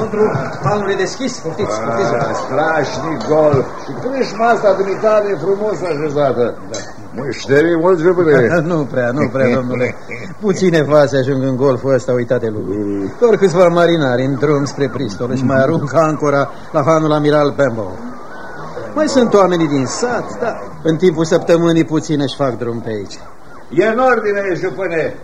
înăuntru, palul e deschis, poftiți, poftiți. Ah, strașnic gol. Și crâșma asta dumitare frumos așezată. Da. Mușterii mult, jupâne. nu prea, nu prea, domnule. Puține fase ajung în golful ăsta uitate lui. Doar câțiva marinari în drum spre Bristol și mai aruncă ancora la hanul amiral Pembo. Mai sunt oamenii din sat, da. În timpul săptămânii puține își fac drum pe aici. E în ordine, jupâne.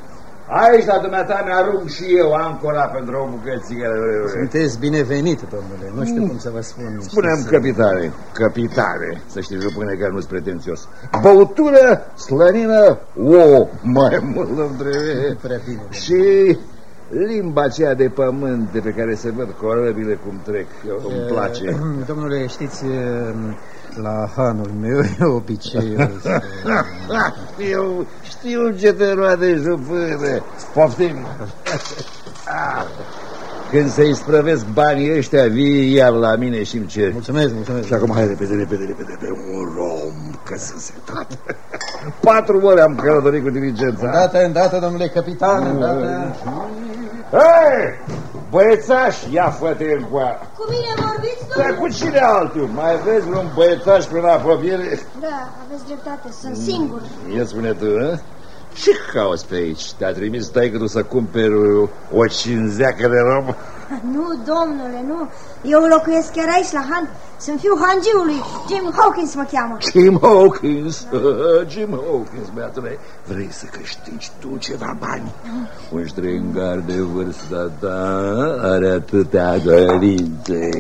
Aici, la dumneata, mi-arunc și eu ancora pentru o bucățică. Sunteți binevenit, domnule. Nu știu cum să vă spun. Spunem să... capitane, capitane, să știți, jupâne, că nu-s pretențios. Băutură, slănină, o, mai mult îmi trebuie. Prea bine. Și limba aceea de pământ de pe care se văd corăbile cum trec, eu, îmi place. Domnule, știți, la hanul meu e obiceiul să... Eu știu ce te roade jupâne. Poftim. Când se isprăvesc banii ăștia, vii iar la mine și îmi cer. Mulțumesc, mulțumesc. Și acum hai repede, repede, repede, pe un rom, că sunt setat. Patru ore am călătorit cu diligența. Îndată, îndată, domnule capitan, îndată. Hei! Băiețaș, ia fă-te încoa. Cu mine vorbiți, Dar domnule? cu cine altul? Mai vezi un băiețaș prin apropiere? Da, aveți dreptate, sunt singur. Ia spune tu, hă? Ce cauți pe aici? Te-a trimis taică tu să cumperi o cinzeacă de rom? Nu, domnule, nu. Eu locuiesc chiar aici, la Han. Sunt fiul hangiului. Jim Hawkins mă cheamă. Jim Hawkins, Jim Hawkins, băiatule, vrei să câștigi tu ceva bani? Un strângar de vârsta ta are atâtea dorințe.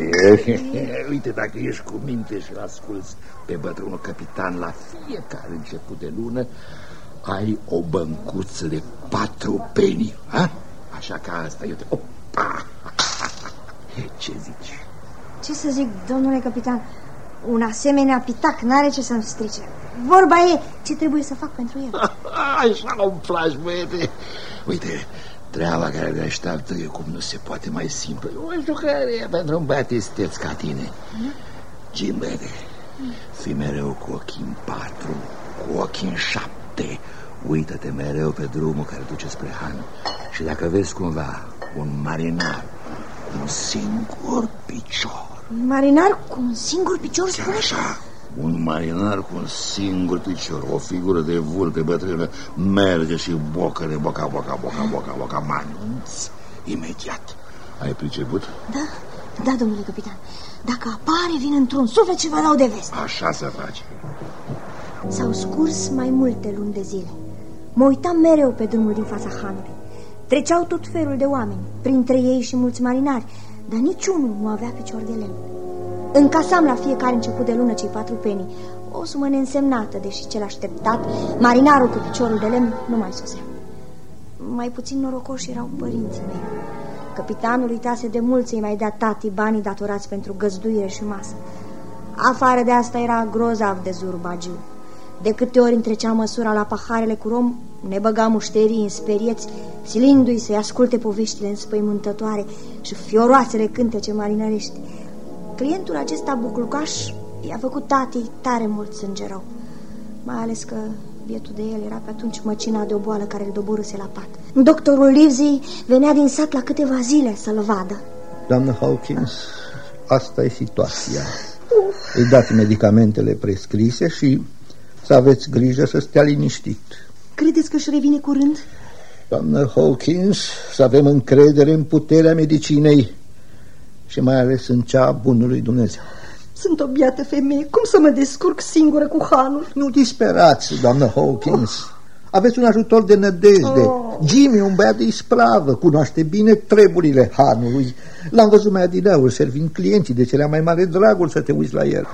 Uite, dacă ești cu minte și asculți pe bătrânul capitan la fiecare început de lună, ai o băncuță de patru penii, ha? Așa ca asta, eu te... Opa! Ce zici? Ce să zic, domnule capitan? Un asemenea pitac n-are ce să-mi strice. Vorba e ce trebuie să fac pentru el. Așa un flash, băiete. Uite, treaba care te așteaptă e cum nu se poate mai simplă. E o jucare pentru un băiat esteț ca tine. Jim, băiete, fii mereu cu ochii în patru, cu ochii în șapte. Uită-te mereu pe drumul care duce spre Han. Și dacă vezi cumva un marinar cu un singur picior, Marinar cu un singur picior, Chiar spune? așa, un marinar cu un singur picior, o figură de vulpe bătrână, merge și bocă de boca, boca, boca, boca, boca, manunț, imediat. Ai priceput? Da, da, domnule capitan. Dacă apare, vin într-un suflet și vă dau de veste. Așa se face. S-au scurs mai multe luni de zile. Mă uitam mereu pe drumul din fața hanului. Treceau tot felul de oameni, printre ei și mulți marinari, dar niciunul nu avea picior de lemn. Încasam la fiecare început de lună cei patru penii, o sumă neînsemnată, deși cel așteptat, marinarul cu piciorul de lemn nu mai sosea. Mai puțin norocoși erau părinții mei. Capitanul uitase de mult să-i mai dea tati banii datorați pentru găzduire și masă. Afară de asta era grozav de zurbagiu. De câte ori întrecea măsura la paharele cu rom, ne băga mușterii în sperieți, silindu-i să-i asculte poveștile înspăimântătoare și fioroasele cântece marinărești. Clientul acesta buclucaș i-a făcut tatei tare mult sânge rău, mai ales că bietul de el era pe atunci măcina de o boală care îl doborâse la pat. Doctorul Livesey venea din sat la câteva zile să-l vadă. Doamnă Hawkins, asta e situația. Îi dați medicamentele prescrise și să aveți grijă să stea liniștit. Credeți că își revine curând? Doamnă Hawkins, să avem încredere în puterea medicinei și mai ales în cea a bunului Dumnezeu. Sunt o biată femeie. Cum să mă descurc singură cu hanul? Nu disperați, doamnă Hawkins. Aveți un ajutor de nădejde. Oh. Jimmy, un băiat de ispravă, cunoaște bine treburile hanului. L-am văzut mai adineauri, servind clienții de celea mai mare dragul să te uiți la el.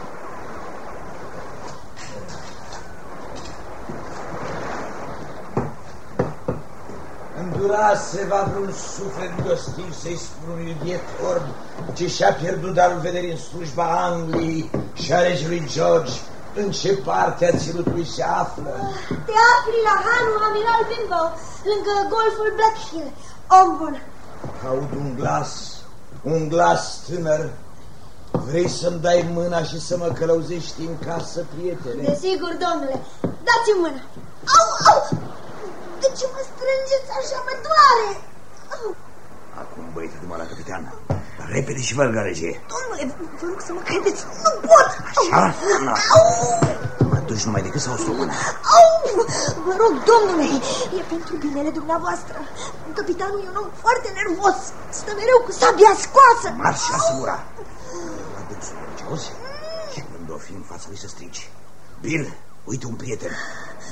Îndurase va vreun suflet gostiv să-i spun unui biet orb ce și-a pierdut darul vederii în slujba Angliei și a regelui George în ce parte a ținutului se află. Te afli la hanul Amiral Bimbo, lângă golful Black Hill. Om bun. Aud un glas, un glas tânăr. Vrei să-mi dai mâna și să mă călăuzești în casă, prietene? Desigur, domnule. Dați-mi mâna. Au, au! De ce mă strângeți așa? Mă doare! Au. Acum băieți de la capitan. Dar repede și fără gălăgie. Domnule, vă rog să mă credeți, nu pot! Așa? Na. Au! Mă duci numai decât să o strămână. Au! Vă rog, domnule, e pentru binele dumneavoastră. Capitanul e un om foarte nervos. Stă mereu cu sabia scoasă. Marș și asigura. Mă duc sus, ce auzi? Și când o fi în fața lui să strici. Bill, uite un prieten.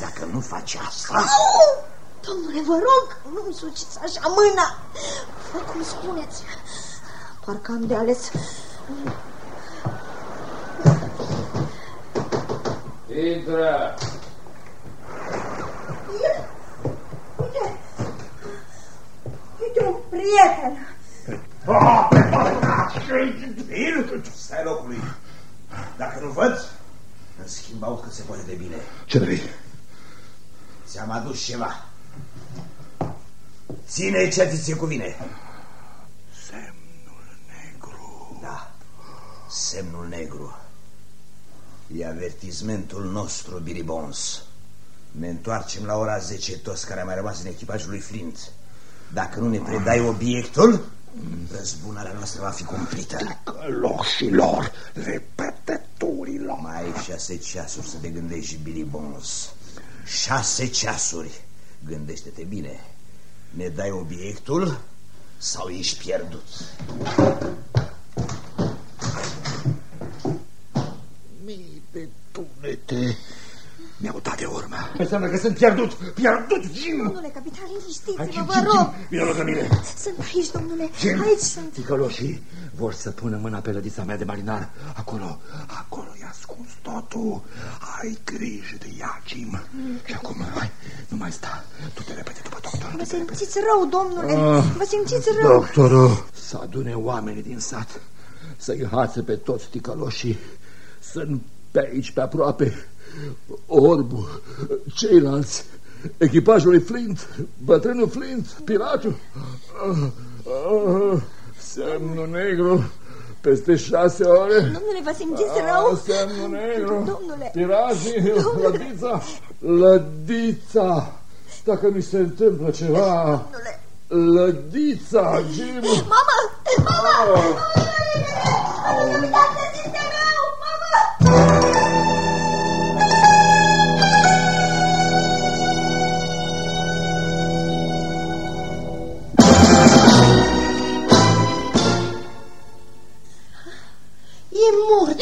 Dacă nu faci asta... Au! Domnule, vă rog, nu-mi suciți așa mâna. Fă cum spuneți. Parcă am de ales. Intră! Uite, uite un prieten. Bill, stai locului. Dacă nu văd, în schimb aud că se poate de bine. Ce vrei? Ți-am adus ceva. Ține ce ți se cuvine. Semnul negru. Da, semnul negru. E avertizmentul nostru, Billy Bones. Ne întoarcem la ora 10 toți care am mai rămas în echipajul lui Flint. Dacă nu ne predai obiectul, răzbunarea noastră va fi cumplită. Căloșilor, repetătorilor. Mai ai șase ceasuri să te gândești, Billy Bones. Șase ceasuri. Gândește-te bine. Ne dai obiectul sau ești pierdut? Mii de tunete mi-au dat de urmă. Înseamnă că sunt pierdut, pierdut, Jim! Domnule capitan, Hai, liniștiți-vă, Jim, vă Jim, rog. Jim, vino lângă mine. Sunt aici, domnule. Jim, Aici sunt. ticăloșii vor să pună mâna pe lădița mea de marinar. Acolo, acolo e ascuns totul. Ai grijă de ea, Jim. Și acum, hai, nu mai sta. Tu te repede după doctor. Vă du-te repede. simțiți rău, domnule. Ah. Vă simțiți rău. Doctorul! Să adune oamenii din sat, să-i hațe pe toți ticăloșii. Sunt pe aici, pe aproape, Orbu, ceilalți, echipajul lui Flint, bătrânul Flint, piratul. Ah, ah, Semnul negru, peste șase ore. Domnule, vă simțiți Ah, rău? Semnul negru, Domnule. pirații, Domnule. lădița, lădița. Dacă mi se întâmplă ceva, Domnule. lădița, Jim. Mama! Mama! Ah. Uitați, simte rău! Mama! E mort.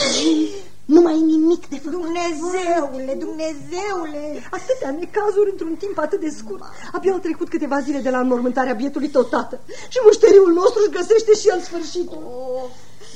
Nu mai e nimic de făcut. Dumnezeule, Dumnezeule! Atâtea necazuri într-un timp atât de scurt. Abia au trecut câteva zile de la înmormântarea bietului tot tată. Și mușteriul nostru își găsește și el sfârșitul.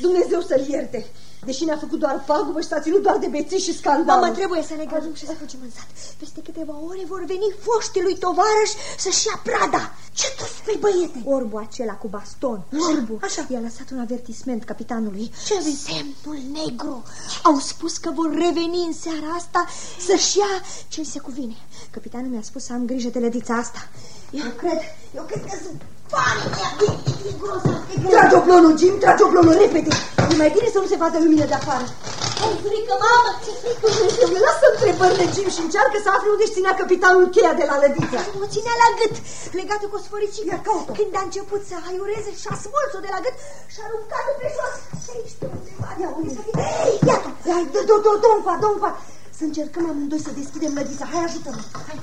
Dumnezeu să-l ierte. Deși ne-a făcut doar pagubă și s-a ținut doar de beții și scandal. Mama, trebuie să ne grăbim și să fugim în sat. Peste câteva ore vor veni foștii lui tovarăș să-și ia prada. Ce tu spui, băiete? Orbu acela cu baston. Orbu. Așa. I-a lăsat un avertisment capitanului. Ce vezi? Semnul negru. Au spus că vor reveni în seara asta să-și ia ce se cuvine. Capitanul mi-a spus să am grijă de lădița asta. Eu cred, eu cred că sunt banii mea. E, e grozav, e grozav. Trage oblonul, Jim, trage oblonul, repede. E mai bine să nu se vadă lumina de afară. Ai frică, mamă, ți-e frică? Dumnezeu, lasă întrebările, Jim, și încearcă să afle unde își ținea capitanul cheia de la lădiță. O ținea la gât, legată cu o sfăricică. Când a început să aiureze și-a smuls-o de la gât și-a aruncat-o pe jos. Și aici pe undeva. Ia, unde să fie? Iată! Hai, dă, dă, dă, dă încoa, dă încoa. Să încercăm amândoi să deschidem lădița. Hai, ajută-mă. Hai.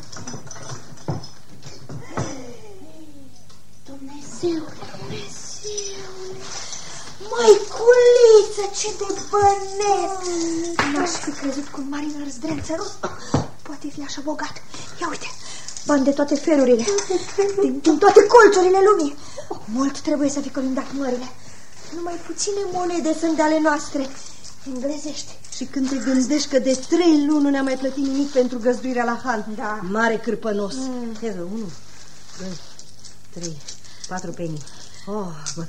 Dumnezeule, Dumnezeule! Măiculiță, ce de bănet! N-aș fi crezut că un marinar zdrențăros poate fi așa bogat. Ia uite, bani de toate felurile, din, din toate colțurile lumii. Mult trebuie să fi colindat mările. Numai puține monede sunt de ale noastre, englezești. Și când te gândești că de trei luni nu ne-a mai plătit nimic pentru găzduirea la Han. Da. Mare cârpănos. Mm. Ia vă, unu, doi, trei, patru penii. Oh, mă.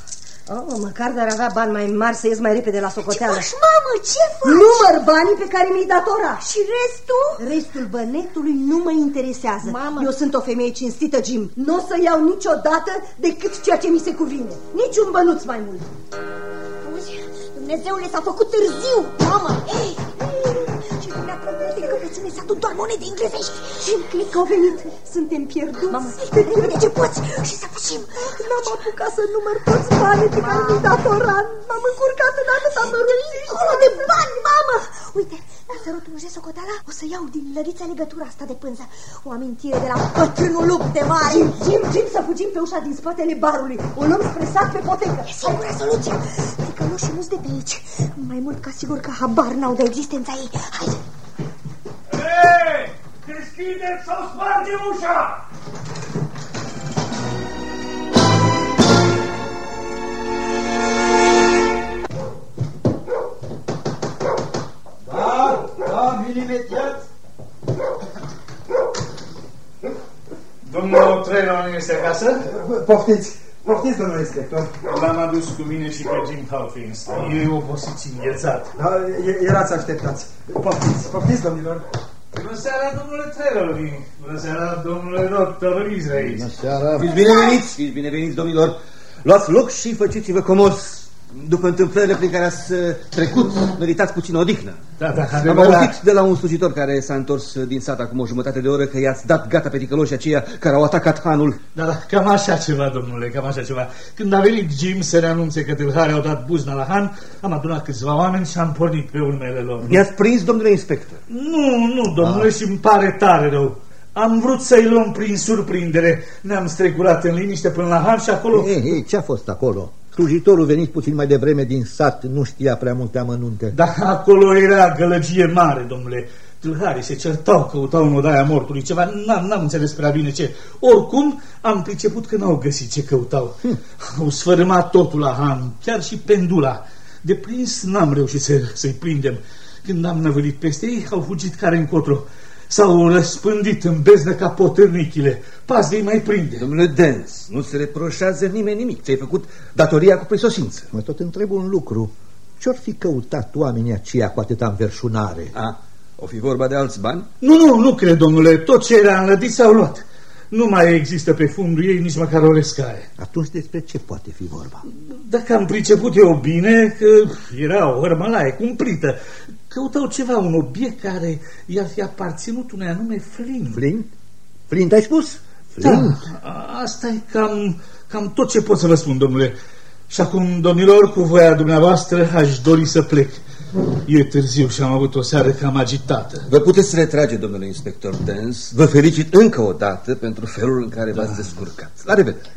Oh, măcar dar avea bani mai mari să ies mai repede la socoteală. Ce faci, mamă, ce faci? Număr banii pe care mi-i datora. Și restul? Restul bănetului nu mă interesează. Mamă. Eu sunt o femeie cinstită, Jim. Nu o să iau niciodată decât ceea ce mi se cuvine. Nici un bănuț mai mult. Auzi, Dumnezeule, s-a făcut târziu, mamă! Ei, ce lumea crede că pe ține s-a făcând doar monede englezești. Și cred că au venit. Suntem pierduți. Mamă, repede ce poți și să fugim. N-am apucat să număr toți banii pe care mi-i dat Oran. M-am încurcat în atâta mărunțiși. Acolo de bani, mamă! Uite, la sărutul de socoteala o să iau din lărița legătura asta de pânză. O amintire de la bătrânul lup de mare. Jim, Jim, Jim, să fugim pe ușa din spatele barului. O luăm spre sat pe potecă. E singura soluție. Ticăloșii nu de pe aici. Mai mult ca sigur că habar n-au de existența ei. Hai! Hei! Deschideți sau sparge ușa! Da, da, vin imediat. Domnul Trelon este acasă? Poftiți, poftiți, domnule inspector. L-am adus cu mine și pe Jim Hawkins. E obosit și înghețat. Da, e- erați așteptați. Poftiți, poftiți, domnilor. Bună seara, domnule Trelon. Bună seara, domnule doctor Israel. Seara. Fiți bineveniți, fiți bineveniți, domnilor. Luați loc și faceți-vă comos. După întâmplările prin care ați uh, trecut, meritați puțin odihnă. Da, da, Am adevărat. auzit de la un slujitor care s-a întors uh, din sat acum o jumătate de oră că i-ați dat gata pe ticăloșii aceia care au atacat hanul. Da, da, cam așa ceva, domnule, cam așa ceva. Când a venit Jim să ne anunțe că tâlharii au dat buzna la Han, am adunat câțiva oameni și am pornit pe urmele lor. I-ați prins, domnule inspector. Nu, nu, domnule, și îmi pare tare rău. Am vrut să-i luăm prin surprindere. Ne-am strecurat în liniște până la Han și acolo... Ei, ei, ce a fost acolo? Slujitorul venit puțin mai devreme din sat nu știa prea multe amănunte. Da, acolo era gălăgie mare, domnule. Tâlharii se certau, căutau în odaia mortului ceva, n-am, n-am înțeles prea bine ce. Oricum, am priceput că n-au găsit ce căutau. Au sfărâmat totul la Han, chiar și pendula. De prins n-am reușit să, să-i prindem. Când am năvălit peste ei, au fugit care încotro. S-au răspândit în beznă ca potârnichile. Pas de mai prinde. Domnule Dens, nu se reproșează nimeni nimic. Ți-ai făcut datoria cu prisosință. Mă tot întreb un lucru. Ce-or fi căutat oamenii aceia cu atâta înverșunare? A, o fi vorba de alți bani? Nu, nu, nu cred, domnule. Tot ce era înlădit s-au luat. Nu mai există pe fundul ei nici măcar o rescaie. Atunci despre ce poate fi vorba? Dacă am priceput eu bine că era o hărmălaie cumplită, căutau ceva, un obiect care i-ar fi aparținut unei anume Flynn. Flint? Flint ai spus? Da, Flint? a- asta e cam, cam tot ce pot să vă spun, domnule. Și acum, domnilor, cu voia dumneavoastră, aș dori să plec. E târziu și am avut o seară cam agitată. Vă puteți retrage, domnule inspector Dens. Vă felicit încă o dată pentru felul în care v-ați descurcat. La revedere.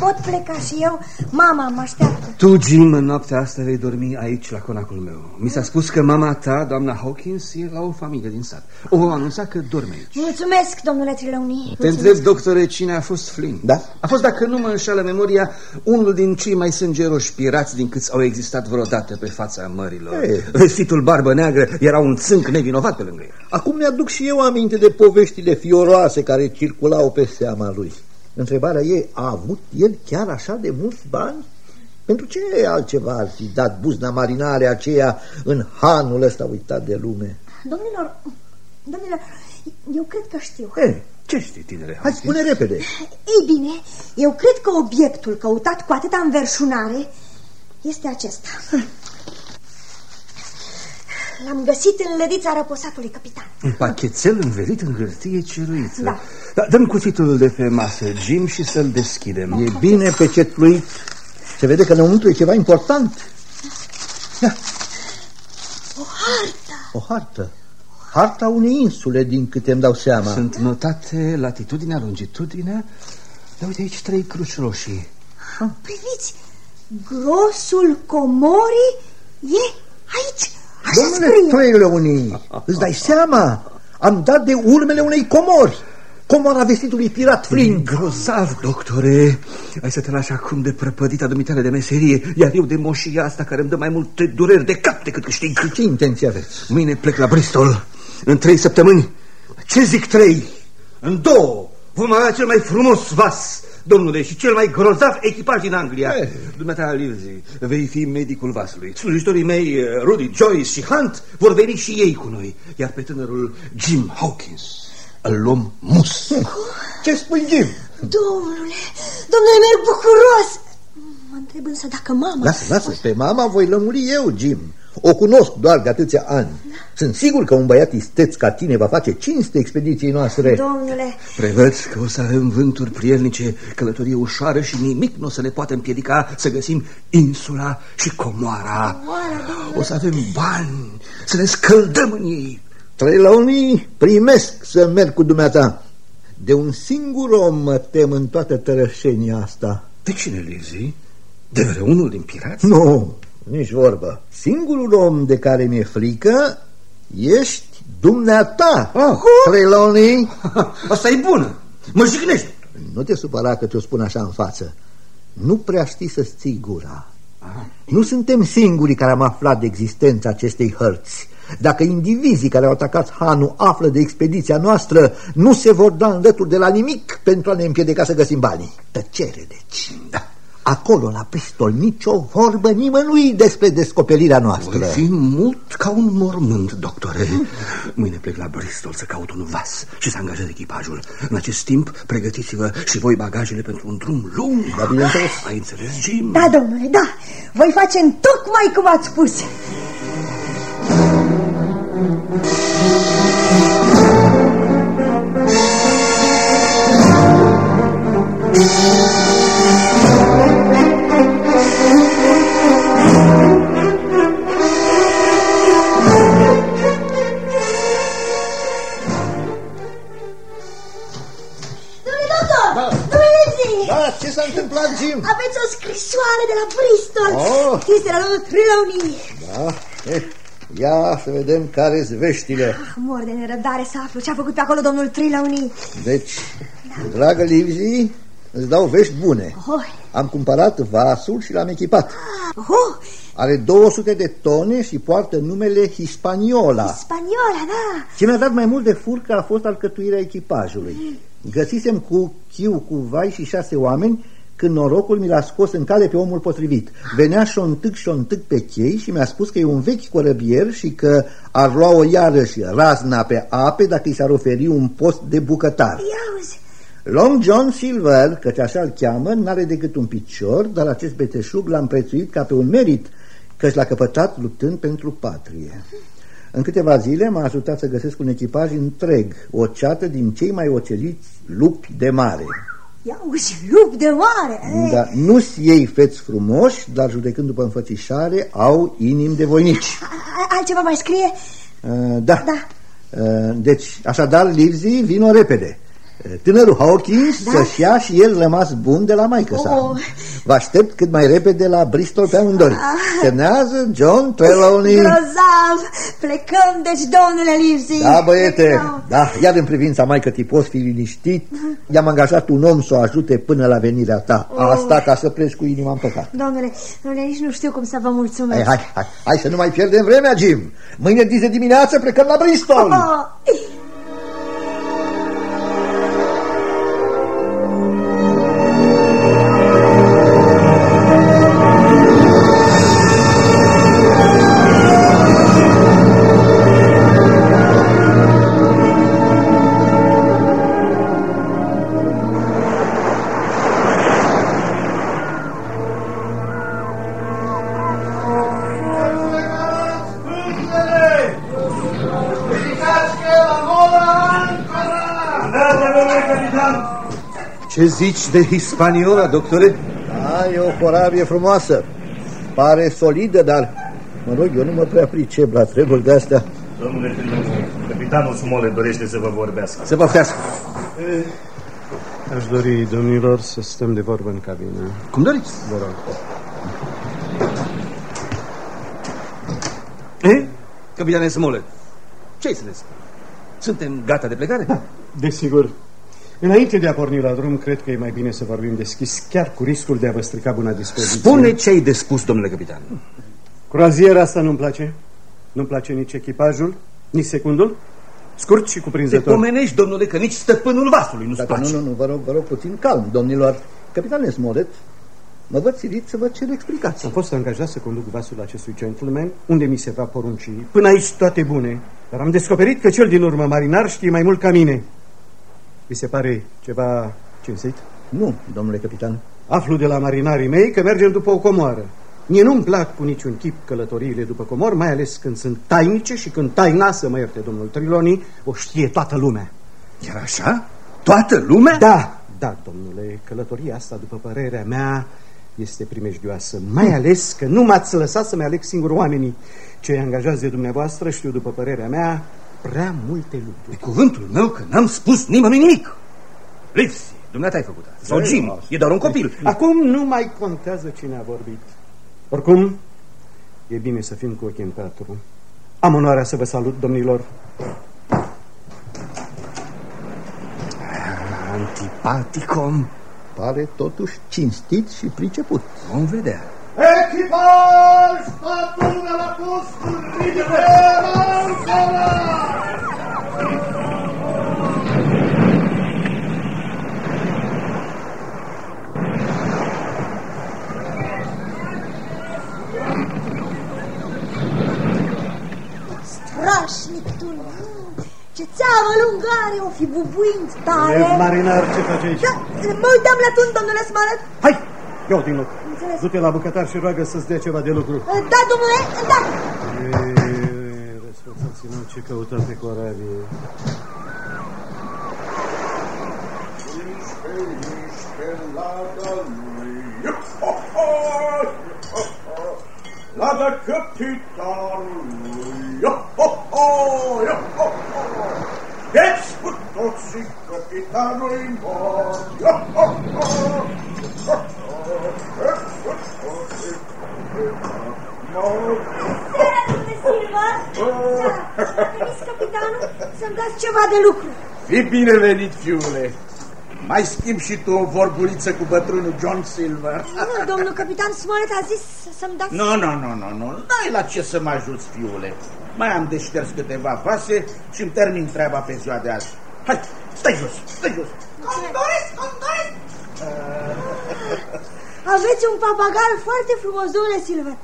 Pot pleca și eu? Mama mă așteaptă. Tu, Jim, în noaptea asta vei dormi aici, la conacul meu. Mi s-a spus că mama ta, doamna Hawkins, e la o familie din sat. O anunța că dorme aici. Mulțumesc, domnule Trilăuni. Te întreb, doctore, cine a fost Flynn? Da. A fost, dacă nu mă înșală memoria, unul din cei mai sângeroși pirați din câți au existat vreodată pe fața mărilor. Ei. Vestitul barbă neagră era un țânc nevinovat pe lângă el. Acum mi-aduc și eu aminte de poveștile fioroase care circulau pe seama lui. Întrebarea e, a avut el chiar așa de mulți bani? Pentru ce altceva ar fi dat buzna marinare aceea în hanul ăsta uitat de lume? Domnilor, domnilor, eu cred că știu. Ei, Ce știi, tinere hai Hawkins? spune repede. Ei bine, eu cred că obiectul căutat cu atâta înverșunare este acesta. L-am găsit în lădița răposatului capitan. Un pachetel învelit în hârtie ceruită. Da. da dăm cuțitul de pe masă, Jim, și să-l deschidem. E bine pecetluit. Se vede că înăuntru e ceva important. O hartă. O hartă. Harta unei insule, din câte îmi dau seama. Sunt notate latitudinea, longitudinea. Da, uite aici trei cruci roșii. Priviți, grosul comorii e aici. Așa Domnule scrie. Trăile unii, îți dai seama? Am dat de urmele unei comori. Comora vestitului pirat Flynn. Grozav, doctore! Ai să te lași acum de prăpădita dumitale de meserie, iar eu de moșia asta care îmi dă mai multe dureri de cap decât câștig. Cu ce intenție aveți? Mâine plec la Bristol. În trei săptămâni. Ce zic trei? În două vom avea cel mai frumos vas, domnule, și cel mai grozav echipaj din Anglia. Eh. Dumneata, Livzi, vei fi medicul vasului. Slujitorii mei, eh, Rudy, Joyce și Hunt, vor veni și ei cu noi. Iar pe tânărul Jim Hawkins îl luăm mus. Ce spui, Jim? Domnule, domnule, merg bucuros. Mă întreb însă dacă mama... Lasă, lasă, pe mama voi lămuri eu, Jim. O cunosc doar de atâția ani. Sunt sigur că un băiat isteț ca tine va face cinste expediției noastre. Domnule, Prevăd că o să avem vânturi prielnice, călătorie ușoară și nimic nu o să ne poate împiedica să găsim insula și comoara. O să avem bani, să ne scăldăm în ei. Trelaunii primesc să merg cu dumneata. De un singur om mă tem în toată tărășenia asta. De cine, Lizzie? De vreunul din pirați? Nu, nici vorbă. Singurul om de care mi-e frică ești dumneata, Ah. Trelaunii. Asta e bună. Mă jignești. Nu te supăra că ți-o spun așa în față. Nu prea știi să-ți ții gura. Nu suntem singurii care am aflat de existența acestei hărți. Dacă indivizii care au atacat Hanu află de expediția noastră, nu se vor da înlături de la nimic pentru a ne împiedica să găsim banii. Tăcere, deci. Da. Acolo, la Bristol, nicio vorbă nimănui despre descoperirea noastră. Voi fi mult ca un mormânt, doctore. Mâine plec la Bristol să caut un vas și să angajez echipajul. În acest timp, pregătiți-vă și voi bagajele pentru un drum lung. Da, bineînțeles. Ai înțeles, Jim? da, domnule, da, voi face în tocmai cum ați spus. Domnule Da, ce s-a întâmplat, Jim? aveți o scrisoare de la Bristol. Oh. Este la domnul Trelawney. Da, eh, ia să vedem care-s veștile. Ah, Mor de nerăbdare să aflu ce a făcut pe acolo domnul Trelawney. Deci, dragă Livzi, îți dau vești bune. Oh, Am cumpărat vasul și l-am echipat. oh, Are 200 de tone și poartă numele Hispaniola. spaniola, da. Ce mi-a dat mai mult de furcă a fost alcătuirea echipajului. Găsisem cu chiu, cu vai și șase oameni când norocul mi l-a scos în cale pe omul potrivit. Venea șontâc șontâc pe chei și mi-a spus că e un vechi corăbier și că ar lua o iarăși razna pe ape dacă i s-ar oferi un post de bucătar. Ia uzi. Long John Silver, căci așa îl cheamă, n-are decât un picior, dar acest beteșug l-a împrețuit ca pe un merit, căci l-a căpătat luptând pentru patrie. În câteva zile m-a ajutat să găsesc un echipaj întreg, o ceată din cei mai oceliți lupi de mare. Ia uzi, lup de mare. eh. Da, nu-s ei feți frumoși, dar judecând după înfățișare, au inimi de voinici. A- Altceva mai scrie? Uh, da. Da. Uh, deci, așadar, Livzi, vino repede. Uh, Tânărul Hawkins Da. să-și ia și el rămas bun de la maică sa. Oh. Vă aștept cât mai repede la Bristol pe amândoi. Semnează John Trelawney. Grozav! Plecăm, deci, domnule Livzi. Da, băiete, Plecăm. da, iar în privința mai că poți fi liniștit, i-am angajat un om să o ajute până la venirea ta. Asta ca să pleci cu inima în păcat. Domnule, domnule, nici nu știu cum să vă mulțumesc. Hai, hai, hai, hai să nu mai pierdem vremea, Jim. Mâine de dimineață plecăm la Bristol. Oh. Ce zici de Hispaniola, doctore? Da, e o corabie frumoasă. Pare solidă, dar, mă rog, eu nu mă prea pricep la treburi de astea. Domnule Trilău, capitanul Sumole dorește să vă vorbească. Să poftească. Aș dori, domnilor, să stăm de vorbă în cabină. Cum doriți? Vă rog. Eh? Capitane Smollett, ce-ai să ne spui? Suntem gata de plecare? Desigur. Înainte de a porni la drum, cred că e mai bine să vorbim deschis, chiar cu riscul de a vă strica buna dispoziție. Spune ce ai de spus, domnule capitan. Croaziera asta nu-mi place. Nu-mi place nici echipajul, nici secundul. Scurt și Te cuprinzător. pomenești, domnule, că nici stăpânul vasului nu-ți Dacă place. nu, nu, nu, vă rog, vă rog puțin calm, domnilor. Capitane Smollett, mă văd silit să vă cer explicații. Am fost angajat să conduc vasul acestui gentleman, unde mi se va porunci. Până aici toate bune, dar am descoperit că cel din urmă marinar știe mai mult ca mine. Vi se pare ceva cinstit? Nu, domnule capitan. Aflu de la marinarii mei că mergem după o comoară. Mie nu-mi plac cu niciun chip călătoriile după comor, mai ales când sunt tainice și când taina, să mă ierte domnul Triloni, o știe toată lumea. Chiar așa? Toată lumea? Da, da, domnule, călătoria asta, după părerea mea, este primejdioasă, mai ales că nu m-ați lăsat să-mi aleg singur oamenii. Cei angajați de dumneavoastră știu, după părerea mea, prea multe lucruri. Pe cuvântul meu că n-am spus nimănui nimic. Lipsi, dumneata ai făcut asta. Sau Jim, e doar un copil. Acum nu mai contează cine a vorbit. Oricum, e bine să fim cu ochii în patru. Am onoarea să vă salut, domnilor. Antipaticom. Pare totuși cinstit și priceput. Vom vedea. Echipaj, toată lumea la post, ridică Strașnic tu! Ce țeavă lungă are, o fi bubuind tare. Lev marinar, ce faci aici? Da, mă uitam la tun, domnule Smalet. Hai, ia din loc. Înțeles. Du-te la bucătar și roagă să-ți dea ceva de lucru. Da, domnule, da. Ei, Răsfățații mă, ce căutăm pe corabie. Lada capitanului, Io-ho-ho, io-ho-ho. Deci cu toții capitanului mor, să-mi dați ceva de lucru. Fii binevenit, fiule. Mai schimb și tu o vorbuliță cu bătrânul John Silver. Nu, domnul capitan Smollett a zis să-mi dați... Nu, nu, nu, nu, nu. N-ai la ce să mă ajuți, fiule. Mai am de șters câteva vase și îmi termin treaba pe ziua de azi. Hai, stai jos, stai jos. Condoresc, condoresc! Aveți un papagal foarte frumos, domnule Silver.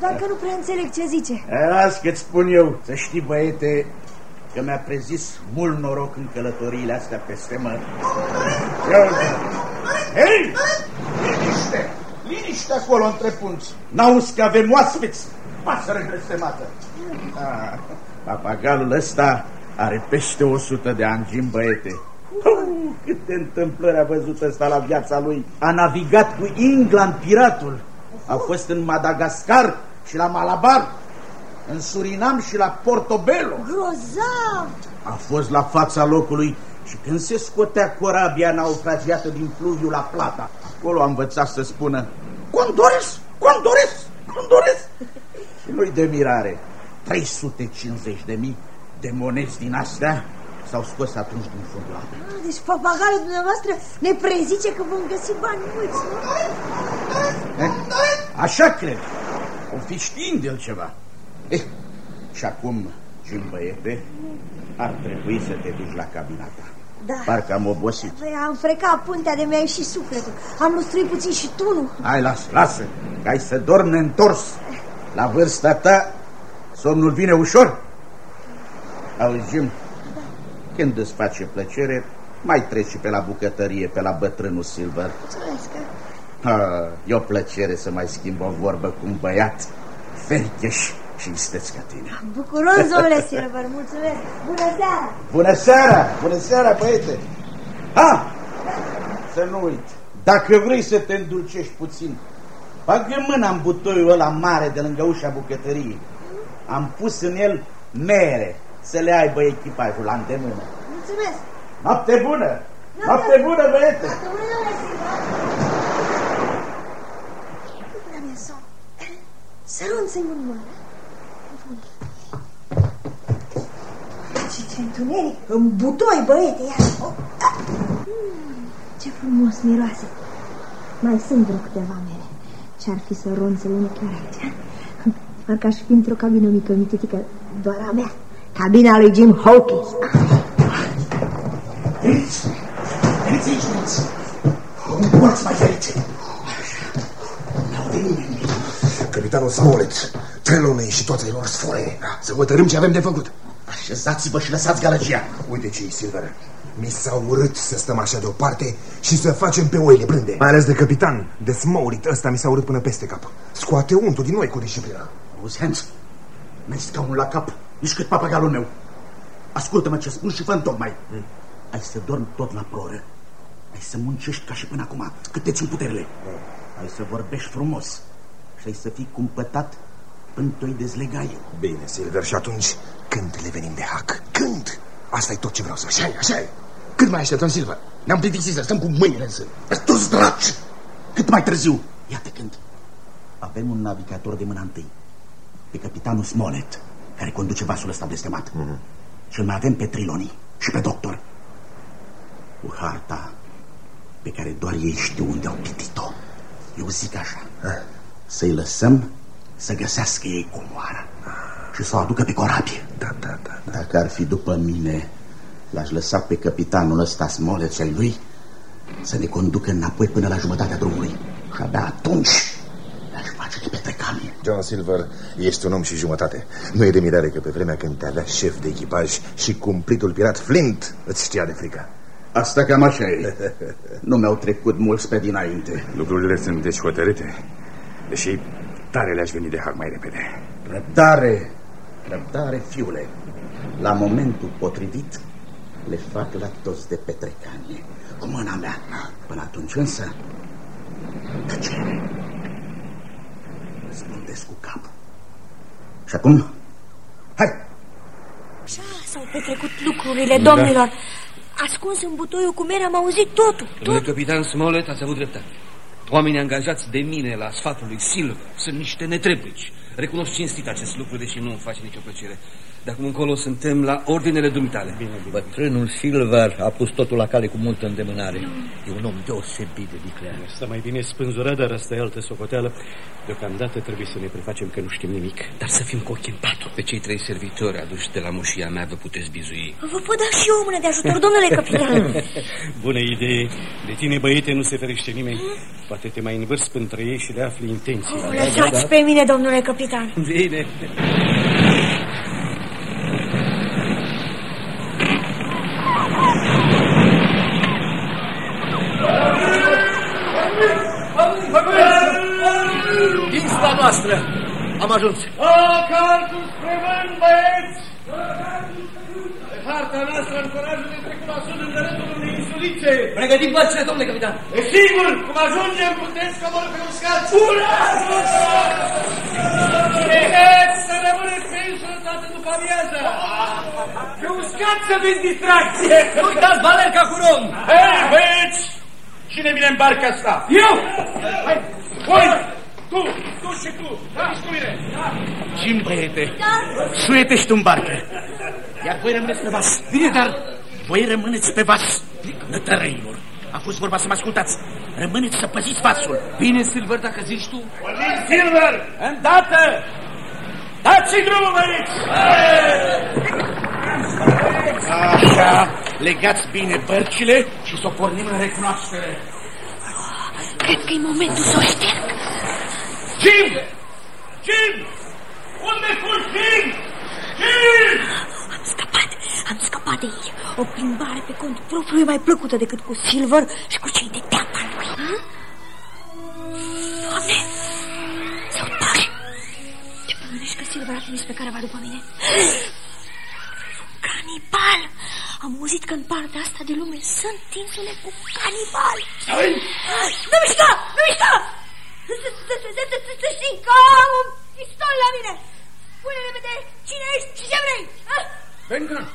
Doar că nu prea înțeleg ce zice. Las că-ți spun eu, să știi, băiete, că mi-a prezis mult noroc în călătoriile astea peste măr. Hei! Liniște! Liniște acolo între punți! N-auzi că avem oaspeți? Pasăre blestemată! Ah, papagalul ăsta are peste 100 de ani, Jim, băiete. Uh, câte întâmplări a văzut ăsta la viața lui. A navigat cu England piratul. A fost în Madagascar și la Malabar, în Surinam și la Portobello. Grozav! A fost la fața locului și când se scotea corabia naufragiată din fluviu la Plata, acolo a învățat să spună Condores, Condores, Condores. și nu-i de mirare. 350 de mii de monezi din astea s-au scos atunci din fundul apei. Ah, deci papagalul dumneavoastră ne prezice că vom găsi bani mulți, nu? Eh? Așa cred. O fi știind el ceva. Eh, și acum, Jim băiete, ar trebui să te duci la cabina ta. Da. Parcă am obosit. Păi am frecat puntea de mi-a ieșit sufletul. Am lustruit puțin și tunul. Hai, lasă, lasă, că ai să dormi neîntors. La vârsta ta, somnul vine ușor. Auzi, Jim, când îți face plăcere, mai treci și pe la bucătărie, pe la bătrânul Silver. Mulțumesc. Ah, e o plăcere să mai schimb o vorbă cu un băiat fercheș și isteț ca tine. Bucuros, domnule Silver, mulțumesc. Bună seara! Bună seara! Bună seara, băiete! Ha! Să nu uit, dacă vrei să te îndulcești puțin, bagă mâna în butoiul ăla mare de lângă ușa bucătăriei. Am pus în el mere să le aibă echipajul la îndemână. Mulțumesc! Noapte bună! Noapte bună, băiete! Noapte bună, domnule Silver! Nu prea mi-e somn. Sărun singur mână. Și ce întuneric, în butoi, băiete, ia. Oh, ah. Mm, ce frumos miroase. Mai sunt vreo câteva mere. Ce-ar fi să ronțele chiar aici? Parcă aș fi într-o cabină mică, mititică, doar a mea. Cabina lui Jim Hawkins. Veniți! Veniți aici, veniți! Un colț mai ferice! N-aude nimeni. Capitanul Smollett, Trelawney și toate lor sfore. Să hotărâm ce avem de făcut. Așezați-vă și lăsați gălăgia. Uite ce Silver. Mi s-a urât să stăm așa deoparte și să facem pe oile blânde. Mai ales de capitan, de Smourit, ăsta mi s-a urât până peste cap. Scoate untul din noi cu disciplina. Auzi, Hans, mi-ai scaunul la cap, nici cât papagalul meu. Ascultă-mă ce spun și fă tocmai. Mm. Ai să dormi tot la proră. Ai să muncești ca și până acum, cât te țin puterile. Mm. Ai să vorbești frumos și ai să fii cumpătat până tu-i dezlegai. Bine, Silver, și atunci când le venim de hac? Când? asta e tot ce vreau să Așa așa e. Cât mai așteptăm, Silver? Ne-am plictisit să stăm cu mâinile în sân. Tu draci! Cât mai târziu? Iată când. Avem un navigator de mâna întâi. Pe capitanul Smollett, care conduce vasul ăsta blestemat. Mm -hmm. Și îl mai avem pe Triloni și pe doctor. Cu harta pe care doar ei știu unde au pitit-o. Eu zic așa. Eh. Să-i lăsăm să găsească ei comoara și să o aducă pe corabie. Da, da, da, da. Dacă ar fi după mine, l-aș lăsa pe capitanul ăsta Smollett cel lui să ne conducă înapoi până la jumătatea drumului. Și abia atunci l-aș face de petrecanie. John Silver, ești un om și jumătate. Nu e de mirare că pe vremea când te avea șef de echipaj și cumplitul pirat Flint îți știa de frică. Asta cam așa e. nu mi-au trecut mulți pe dinainte. Lucrurile sunt deci hotărâte. Deși tare le-aș veni de hac mai repede. Răbdare, răbdare, fiule. La momentul potrivit le fac la toți de petrecanie, cu mâna mea. Până atunci însă, tăcere. Răspundeți cu cap. Și acum, hai! Așa s-au petrecut lucrurile, da. domnilor. Ascuns în butoiul cu mere am auzit totul. Domnule capitan Smollett, ați avut dreptate. Oamenii angajați de mine la sfatul lui Silver sunt niște netreplici. Recunosc cinstit acest lucru, deși nu îmi face nicio plăcere. De acum încolo suntem la ordinele dumitale. Bine, bine. Bătrânul Silver a pus totul la cale cu multă îndemânare. E un om deosebit de viclean. Asta mai bine spânzurat, dar asta e altă socoteală. Deocamdată trebuie să ne prefacem că nu știm nimic. Dar să fim cu ochii în patru. Pe cei trei servitori aduși de la mușia mea vă puteți bizui. Vă pot da și eu o mână de ajutor, domnule capitan. Bună idee. De tine, băiete, nu se ferește nimeni. Poate te mai învârți între ei și le afli intenții. Oh, lăsați pe mine, domnule capitan. Bine. Insula noastră! Am ajuns! Acartul spre vânt, băieți! Pe harta noastră încurajul de trecut la sud în dreptul unei insulițe. Pregătim părțile, domnule capitan! E sigur, cum ajungem, puteți coborâ pe uscat. Ura! Cineheți să rămâneți pe insulă toată după amiază. Pe uscat să fiți distracție. Nu uitați Valerca cu rom! Hei, băieți! Cine vine în barca asta? Eu! Hai, voi! Tu, tu și tu, da. cu mine. Jim, băiete, da. suietești în barcă. Iar voi rămâneți pe vas. Bine, dar... Voi rămâneți pe vas, nătărăilor. A fost vorba să mă ascultați. Rămâneți să păziți vasul. Bine, Silver, dacă zici tu. Păzim, Silver! Îndată! Dați-i drumul, băieți! Așa, legați bine bărcile și să o pornim în recunoaștere. Cred că e momentul să o șterg. Jim! Jim! Unde fugi, Jim? Jim! Am scăpat, am scăpat de ei. O plimbare pe cont propriu e mai plăcută decât cu Silver și cu cei de teapa lui. Doamne, s-au tare. Ce bănuiești că Silver a trimis pe careva după mine? Canibal! Am auzit că în partea asta de lume sunt insule cu canibali. Nu mișca! Nu mișca! Să știi că am un pistol la mine! Spune repede cine ești și ce vrei! Bengan!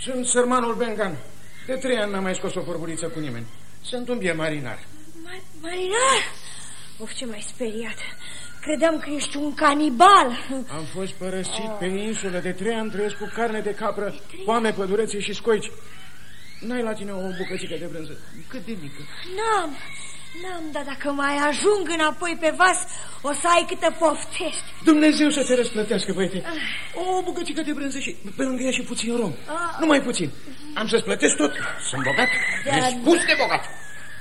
Sunt sărmanul Bengan. De trei ani n-am mai scos o vorburiță cu nimeni. Sunt un bie marinar. Marinar? Of, ce mai speriat. Credeam că ești un canibal. Am fost părăsit oh. pe insulă de trei ani, trăiesc cu carne de capră, foame, pădurețe și scoici. N-ai la tine o bucățică de brânză? Cât de mică? N-am. N-am, dar dacă mai ajung înapoi pe vas, o să ai câtă poftești. Dumnezeu să te răsplătească, băiete. O bucățică de brânză și pe lângă ea și puțin rom. Ah. Numai puțin. Am să-ți plătesc tot. Sunt bogat. Dar... Nespus de bogat.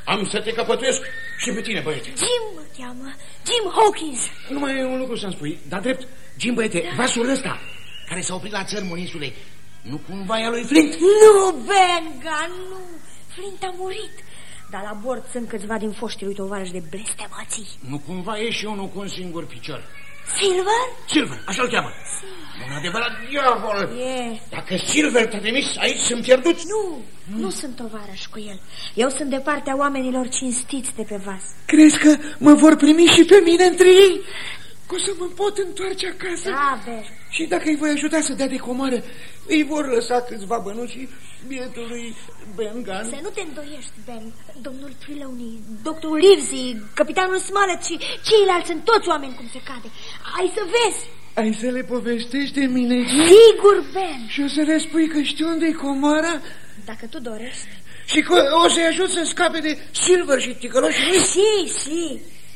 Am să te căpătuiesc și pe tine, băiete. Jim mă cheamă. Jim Hawkins. Numai un lucru să-mi spui. Dar drept, Jim, băiete, da. vasul ăsta, care s-a oprit la țărmul insulei, Nu cumva e a lui Flint? Nu, Benga, nu. Flint a murit. Dar la bord sunt câțiva din foștii lui tovarăși de blestemații. Nu cumva e și unul cu un singur picior. Silver? Silver, așa-l cheamă. Un adevărat diavol. E. Dacă Silver te-a trimis aici, sunt pierduți. Nu, nu sunt tovarăș cu el. Eu sunt de partea oamenilor cinstiți de pe vas. Crezi că mă vor primi și pe mine între ei? Că o să mă pot întoarce acasă? Da, Ber. Și dacă îi voi ajuta să dea de comoară, îi vor lăsa câțiva bănuți bietului Ben Gunn. Să nu te îndoiești, Ben. Domnul Trelawney, doctorul Livesey, capitanul Smollett și ceilalți sunt toți oameni cum se cade. Ai să vezi. Ai să le povestești de mine? Sigur, Ben. Și o să le spui că știu unde-i comoara? Dacă tu dorești. Și că o să-i ajut să scape de Silver și ticăloșii lui? Și, și.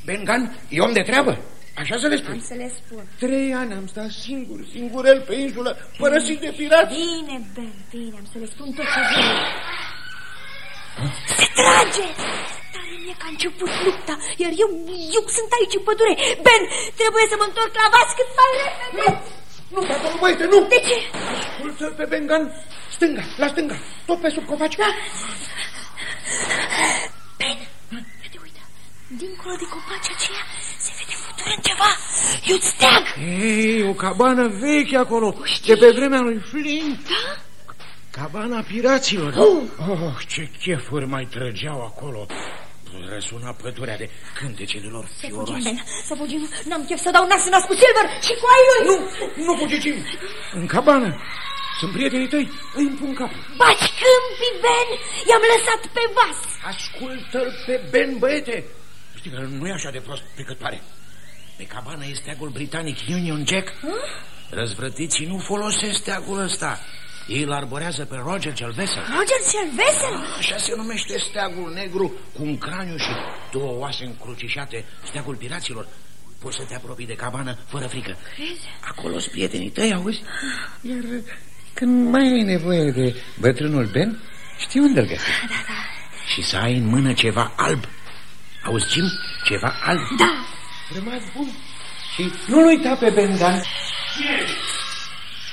Ben Gunn e om de treabă. Așa să le spun. Am să le spun. Trei ani am stat singur, singurel pe insulă, părăsit de pirați. Bine, Ben, bine, am să le spun tot ce vrei. Se trage! Tare mie că a început lupta, iar eu, eu sunt aici în pădure. Ben, trebuie să mă întorc la vas cât mai repede. Nu, nu, nu, băiete, nu! De ce? Ascultă pe Bengan, stânga, la stânga, tot pe sub copaci. Da. Ben, ia te uita, dincolo de copaci aceea se vede fluturând ceva. E un steag. Ei, o cabană veche acolo, de pe vremea lui Flint. Da? Cabana piraților. Oh. oh, ce chefuri mai trăgeau acolo. Răsuna pădurea de cântecele lor Să fugim, fioroase. Ben, să fugim. N-am chef să dau nas în nas cu Silver și cu ai lui. Nu, nu fugicim. În cabană. Sunt prietenii tăi, îi împun capul. Baci câmpii, Ben! I-am lăsat pe vas! Ascultă-l pe Ben, băiete! Știi că nu e așa de prost pe cât pare. Pe cabană este steagul britanic Union Jack. Răzvrătiții nu folosesc steagul ăsta. Ei îl arborează pe Roger cel vesel. Roger cel vesel? Așa se numește steagul negru cu un craniu și două oase încrucișate, steagul piraților. Poți să te apropii de cabană fără frică. Crezi? Acolo sunt prietenii tăi, auzi? Iar când mai ai nevoie de bătrânul Ben, știi unde-l găsești. Da, da. Și să ai în mână ceva alb. Auzi, Jim? Ceva alb. Da. Rămas bun. Și nu-l uita pe Bengan. Cine ești?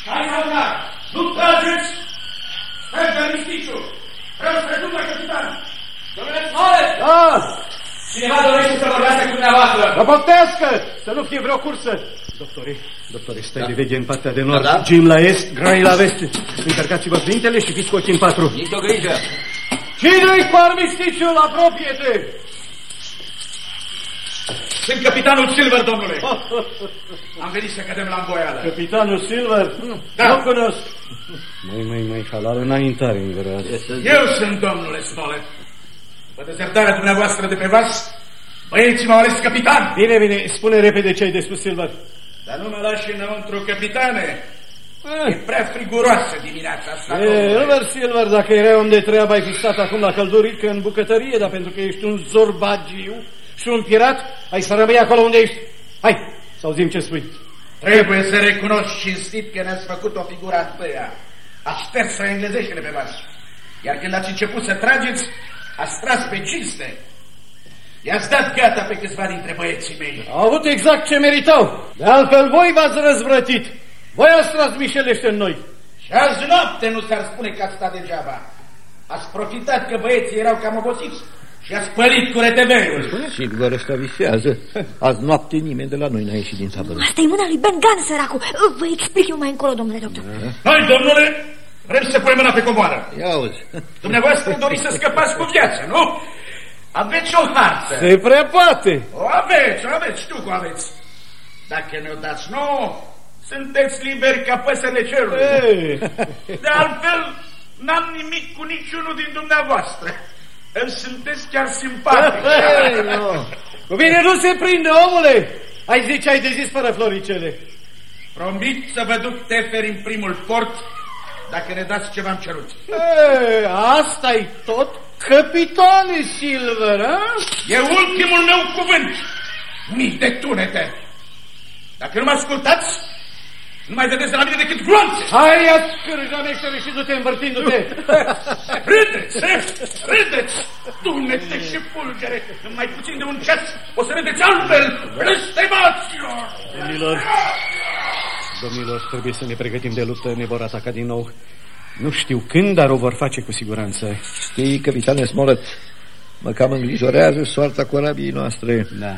Hai, Hauna! Nu trageți! Stai pe linișticiu! Vreau să ajung la capitan! Domnule Smollett! Da! Cineva dorește să vorbească cu dumneavoastră! Vă poftească! Să nu fie vreo cursă! Doctore, doctore, stai da. de veghe în partea de nord, da, da. Jim la est, Gray la vest. Încărcați-vă printele și fiți cu ochii în patru. Nici o grijă! Cine-i cu armisticiul? Apropie-te! Sunt capitanul Silver, domnule! Am venit să cădem la învoială. Capitanul Silver? Da. Nu cunosc. Mai, mai, mai, halal înaintare, învărat. Eu sunt domnule Smollett. După dezertarea dumneavoastră de pe vas, băieții m-au ales capitan. Bine, bine, spune repede ce ai de spus, Silver. Dar nu mă lași înăuntru, capitane. E prea friguroasă dimineața asta, E, domnule. Silver, Silver, dacă erai om de treabă, ai fi stat acum la căldurică în bucătărie, dar pentru că ești un zorbagiu și un pirat, ai să rămâi acolo unde ești. Hai, să auzim ce spui. Trebuie să recunosc cinstit că ne-ați făcut o figură atâia. Ați șters englezește pe vas. Iar când ați început să trageți, ați tras pe cinste. I-ați dat gata pe câțiva dintre băieții mei. Au avut exact ce meritau. De altfel, voi v-ați răzvrătit. Voi ați tras mișelește în noi. Și azi noapte nu s-ar spune că ați stat degeaba. Ați profitat că băieții erau cam obosiți și ați pălit cu reteveiul. Silver ăsta visează. Azi noapte nimeni de la noi n-a ieșit din tabără. Asta e mâna lui Ben Gunn, săracul. Vă explic eu mai încolo, domnule doctor. Noi, domnule, vrem să punem mâna pe comoară. Ia auzi. Dumneavoastră doriți să scăpați cu viață, nu? Aveți o hartă. Se prea poate. O aveți, o aveți, știu că o aveți. Dacă ne-o dați nouă, sunteți liberi ca păsările cerului. Ei. De altfel, n-am nimic cu niciunul din dumneavoastră. Îmi sunteți chiar simpatici. Ei, no. Cu bine nu se prinde, omule. Ai zice ai de zis fără floricele. Promit să vă duc teferi în primul port dacă ne dați ce v-am cerut. Ei, asta-i tot? Capitane Silver, a? E ultimul meu cuvânt. Mii de tunete. Dacă nu mă ascultați, nu mai vedeți de la mine decât glonțe. Hai, ia scârja meștere și du-te învârtindu-te. Râdeți, eh? râdeți! Tunete și fulgere! În mai puțin de un ceas o să râdeți altfel! Blestemaților! Domnilor, Domnilor, trebuie să ne pregătim de luptă, ne vor ataca din nou. Nu știu când, dar o vor face cu siguranță. Știi, capitane Smollett, mă cam îngrijorează soarta corabiei noastre. Da,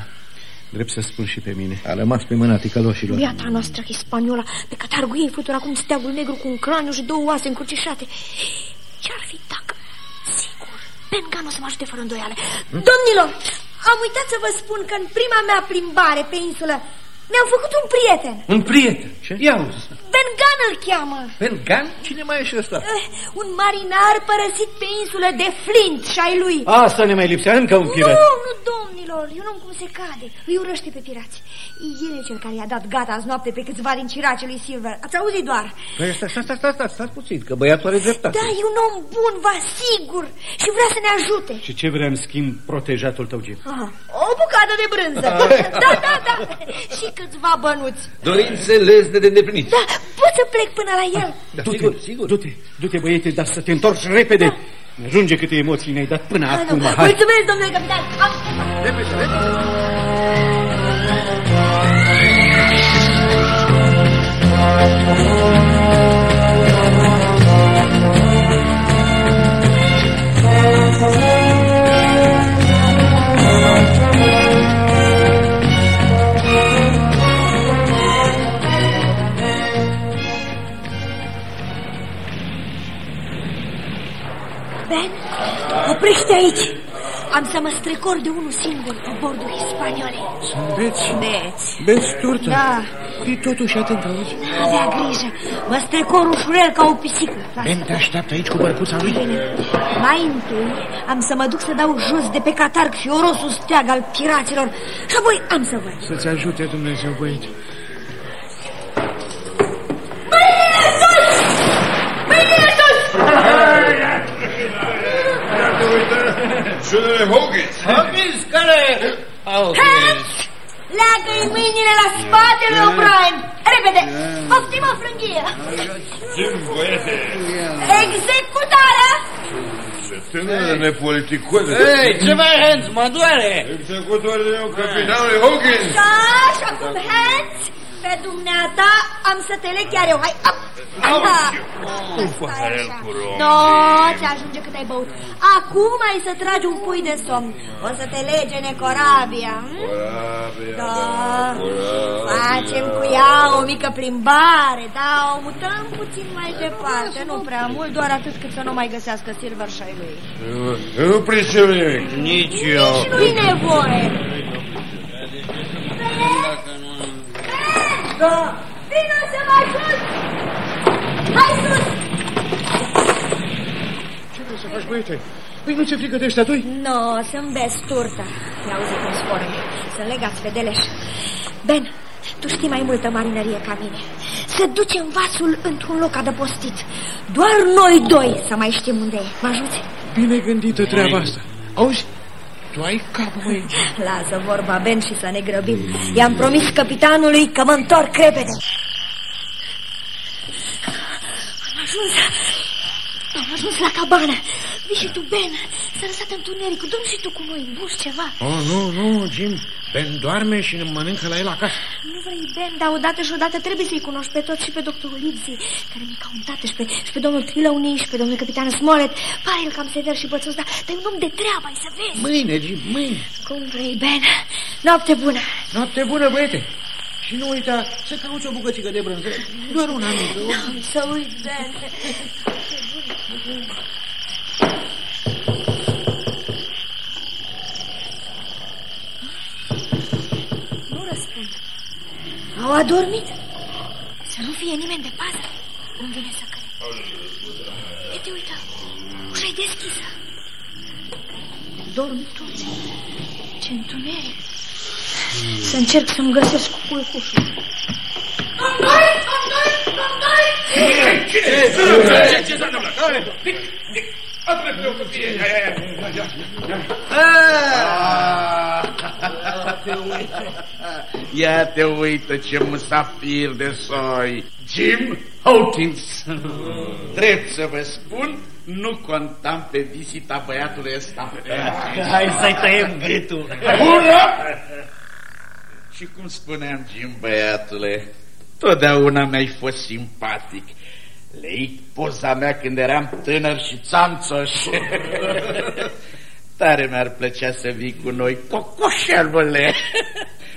drept să spun și pe mine. A rămas pe mâna ticăloșilor. Biata noastră hispaniola, pe catargul ei flutură acum steagul negru cu un craniu și două oase încrucișate. Ce-ar fi dacă... Sigur, Pengan o să mă ajute fără îndoială. Domnilor, am uitat să vă spun că în prima mea plimbare pe insulă mi-am făcut un prieten. Un prieten? Ce? Ia uzi. Bengan îl cheamă. Bengan? Cine mai e și ăsta? Uh, un marinar părăsit pe insulă de Flint și ai lui. Asta ne mai lipsea încă un pirat. Nu, nu, domnilor, eu nu cum se cade. Îi urăște pe pirați. El e cel care i-a dat gata azi noapte pe câțiva din ciracii lui Silver. Ați auzit doar? Păi stai, stai, stai, stai, stați puțin, că băiatul are dreptate. Da, e un om bun, vă asigur, și vrea să ne ajute. Și ce vrea în schimb protejatul tău, Jim? Aha, o bucată de brânză. da, da, da. Și câțiva bănuți. Dorințe lezne de îndeplinit. Da, pot să plec până la el. Da, du-te, sigur. Du-te, du-te, băiete, dar să te întorci repede. Da. Ajunge câte emoții ne-ai dat până da, acum. Hai. Mulțumesc, domnule capitan. Am... Repede, repede. Oprește aici. Am să mă strecor de unul singur pe bordul hispaniole. Sunt beți? Beți. Beți turtă? Da. Fii totuși atent, auzi? Avea grijă. Mă strecor ușurel ca o pisică. Ben te așteaptă aici cu bărcuța lui. Bine. Mai întâi am să mă duc să dau jos de pe catarg fiorosul steag al piraților și apoi am să văd. Să-ți ajute Dumnezeu, băieți. Sunele Hawkins. Hawkins, care? Hans! Leagă-i mâinile la spatele, O'Brien! Repede! Poftim o frânghie! Jim, băiete. Executarea! Ce tânără nepoliticoasă. Ei, ce mai Hans, mă doare! Executorul capitanului Hawkins. Da, și acum, Hans, pe dumneata am să te leg chiar eu. Hai, up! Da. No, ți ajunge cât ai băut. Acum ai să tragi un pui de somn. O să te legene corabia. hm? Corabia, Da. corabia. Facem cu ea o mică plimbare, da, o mutăm puțin mai departe, nu prea mult, doar atât cât să nu mai găsească Silver și ai lui. Eu nu pricep nimic. Nici eu. Nici nu-i nevoie. Da. Vino să mă ajut! Hai sus! Ce vrei să faci, băiete? Păi nu ți-e frică de ăștia doi? No, să-mi vezi turta. Te auzi cum spune. Să legați fedeleș. Ben, tu știi mai multă marinărie ca mine. Să ducem vasul într-un loc adăpostit. Doar noi doi să mai știm unde e. Mă ajuți? Bine gândită treaba asta. Auzi, tu ai cap, măi. Lasă vorba, Ben, și să ne grăbim. I-am promis capitanului că mă întorc repede. Am ajuns. Am ajuns la cabană. Vii și tu, Ben. S-a lăsat întunericul. Du-mi și tu cu noi. Buși ceva. Oh, nu, nu, Jim. Ben doarme și ne mănâncă la el acasă. Nu vrei, Ben, dar odată și odată trebuie să-i cunoști pe toți și pe doctorul Lipsy, care mi-e ca un tată, și pe, și pe domnul Trelawney, și pe domnul capitan Smollett. Pare el cam sever și bățos, dar, dar e un om de treabă, ai să vezi. Mâine, Jim, mâine. Cum vrei, Ben. Noapte bună. Noapte bună, băiete. Și nu uita să cauți o bucățică de brânză. Doar una mică. N-am să uit, Ben. Nu răspund. Au adormit. Să nu fie nimeni de pază. Nu vine să cred. Uite, uite, ușa e deschisă. Dorm toți. Ce întuneric. Să încerc să-mi găsesc culcușul. Ce se întâmplă? Apre pe o cutie. Ia te uită ce musafir de soi. Jim Hawkins. Drept să vă spun, nu contam pe vizita băiatului ăsta. Hai să-i tăiem gâtul. Bună! Și cum spuneam, Jim, băiatule, Totdeauna mi-ai fost simpatic. Lei poza mea când eram tânăr și țanțoș. Tare mi-ar plăcea să vii cu noi, cocoșelule.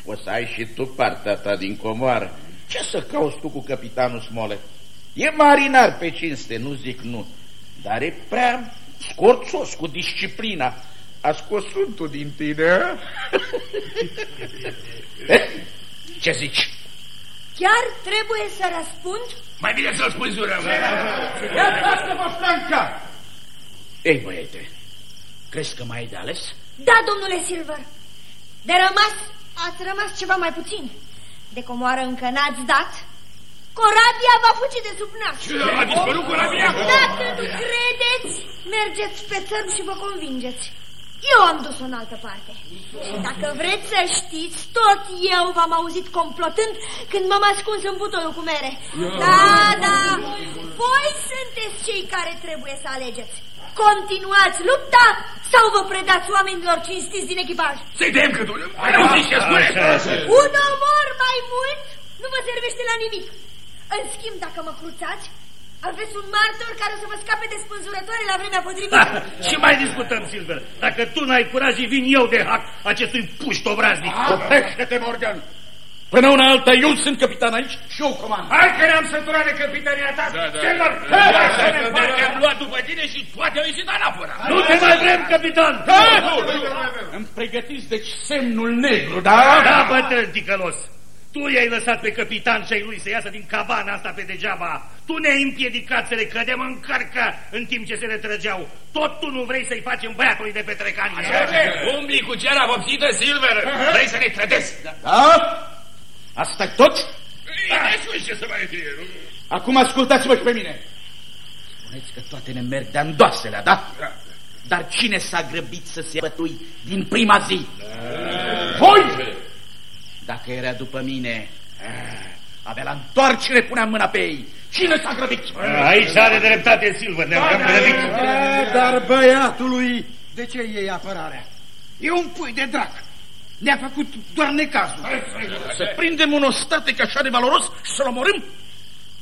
O să ai și tu partea ta din comoară. Ce să cauți tu cu capitanul Smole? E marinar pe cinste, nu zic nu, dar e prea scorțos cu disciplina. A scos suntul din tine, eh? Ce zici? Chiar trebuie să răspund? Mai bine să-l spui zură, Ia lasă-vă Franca! Ei, băiete, crezi că mai ai de ales? Da, domnule Silver. De rămas, ați rămas ceva mai puțin. De comoară încă n-ați dat. Corabia va fugi de sub nas. Ce? A dispărut corabia? Dacă nu credeți, mergeți pe țărm și vă convingeți. Eu am dus-o în altă parte. Și dacă vreți să știți, tot eu v-am auzit complotând când m-am ascuns în butonul cu mere. Da, da, voi sunteți cei care trebuie să alegeți. Continuați lupta sau vă predați oamenilor cinstiți din echipaj? Să-i dăm că tu... Nu zici ce spune! Un omor mai mult nu vă servește la nimic. În schimb, dacă mă cruțați, aveți un martor care o să vă scape de spânzurătoare la vremea potrivită. Da, și mai discutăm, Silver. Dacă tu n-ai curaj, vin eu de hac acestui puști obraznic. Oprește-te, Morgan! Până una alta, eu sunt capitan aici și eu comand. Hai că ne-am săturat de capitania ta. Da, da. Silver, Ne-am luat după tine și poate au ieșit anapora. Nu te mai vrem, capitan! Îmi pregătiți, deci, semnul negru, da? Da, bătrân ticălos. Tu i-ai lăsat pe capitan și ai lui să iasă din cabana asta pe degeaba. Tu ne-ai împiedicat să le cădem în cărcă în timp ce se retrăgeau. Tot tu nu vrei să-i facem băiatului de pe trecanie. Umbli cu cera vopsită, Silver. Vrei să ne trădezi? Da? asta e tot? Da. ce să mai fie? Acum ascultați-vă și pe mine. Spuneți că toate ne merg de-a îndoaselea, da? Dar cine s-a grăbit să se bătui din prima zi? Voi! Dacă era după mine, abia la întoarcere puneam mâna pe ei. Cine s-a grăbit? Aici are dreptate Silver, ne-am grăbit. Dar băiatului, de ce iei apărarea? E un pui de drac. Ne-a făcut doar necazul. Să prindem un ostate ca așa de valoros și să-l omorâm?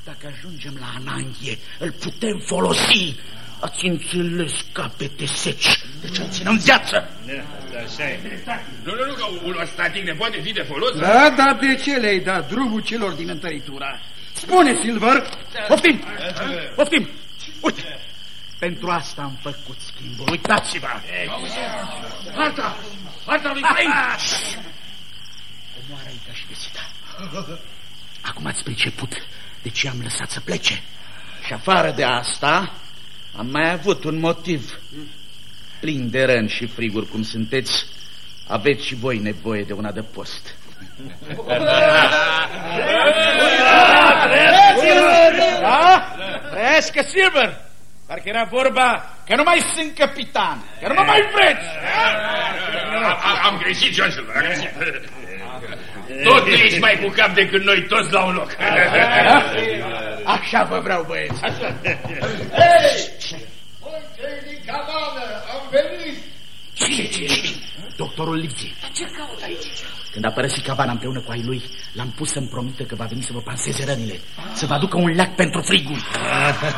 Dacă ajungem la Ananghie, îl putem folosi. Ați înțeles, capete seci, deci îl ținem viață. Așa e. Nu, nu, nu, că un ostatic ne poate fi de folos. Da, dar de ce le-ai dat drumul celor din întăritura? Spune, Silver! Poftim! Poftim! Uite! Pentru asta am făcut schimbul. Uitați-vă! Harta! Harta lui Flynn! Omoară aici și găsită. Acum ați priceput de ce am lăsat să plece. Și afară de asta, am mai avut un motiv. Plin de răni și friguri cum sunteți, aveți și voi nevoie de un adăpost. Da? Vezi că Silver, Parcă era vorba că nu mai sunt capitan, că nu mă mai vreți. Am greșit, John Silver, am greșit. Tot ești mai cu cap decât noi toți la un loc. Așa vă vreau, băieți. Așa. Cei din cabană, am venit! Cine, cine, cine? Doctorul Lipzi. Ce caut aici? Când a părăsit cabana împreună cu ai lui, l-am pus să-mi promită că va veni să vă panseze rănile, să vă aducă un lac pentru friguri.